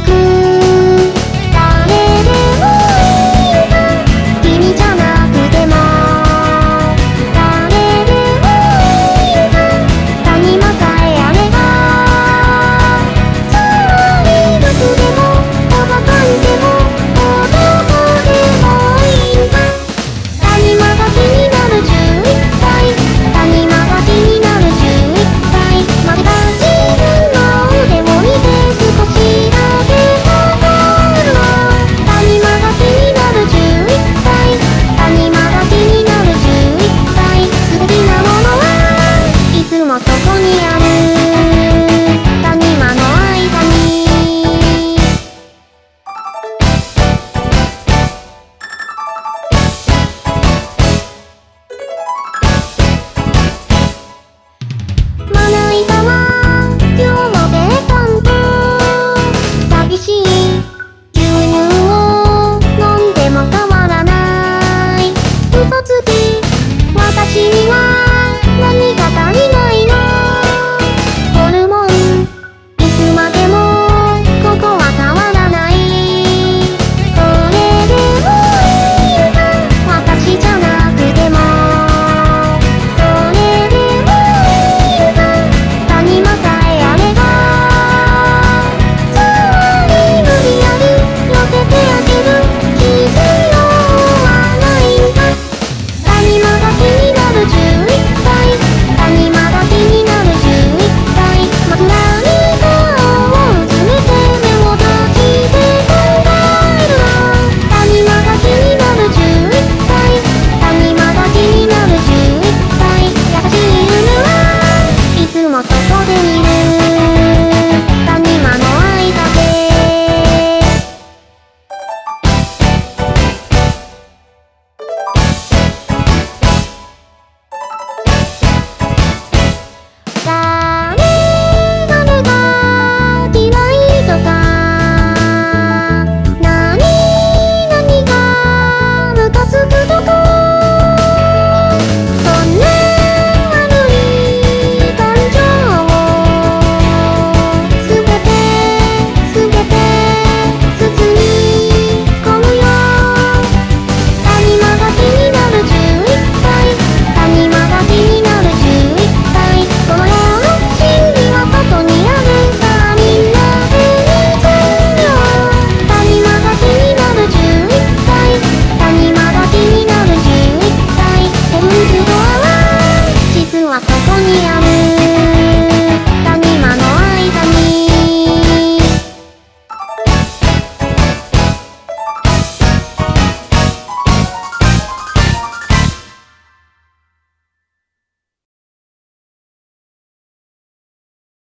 く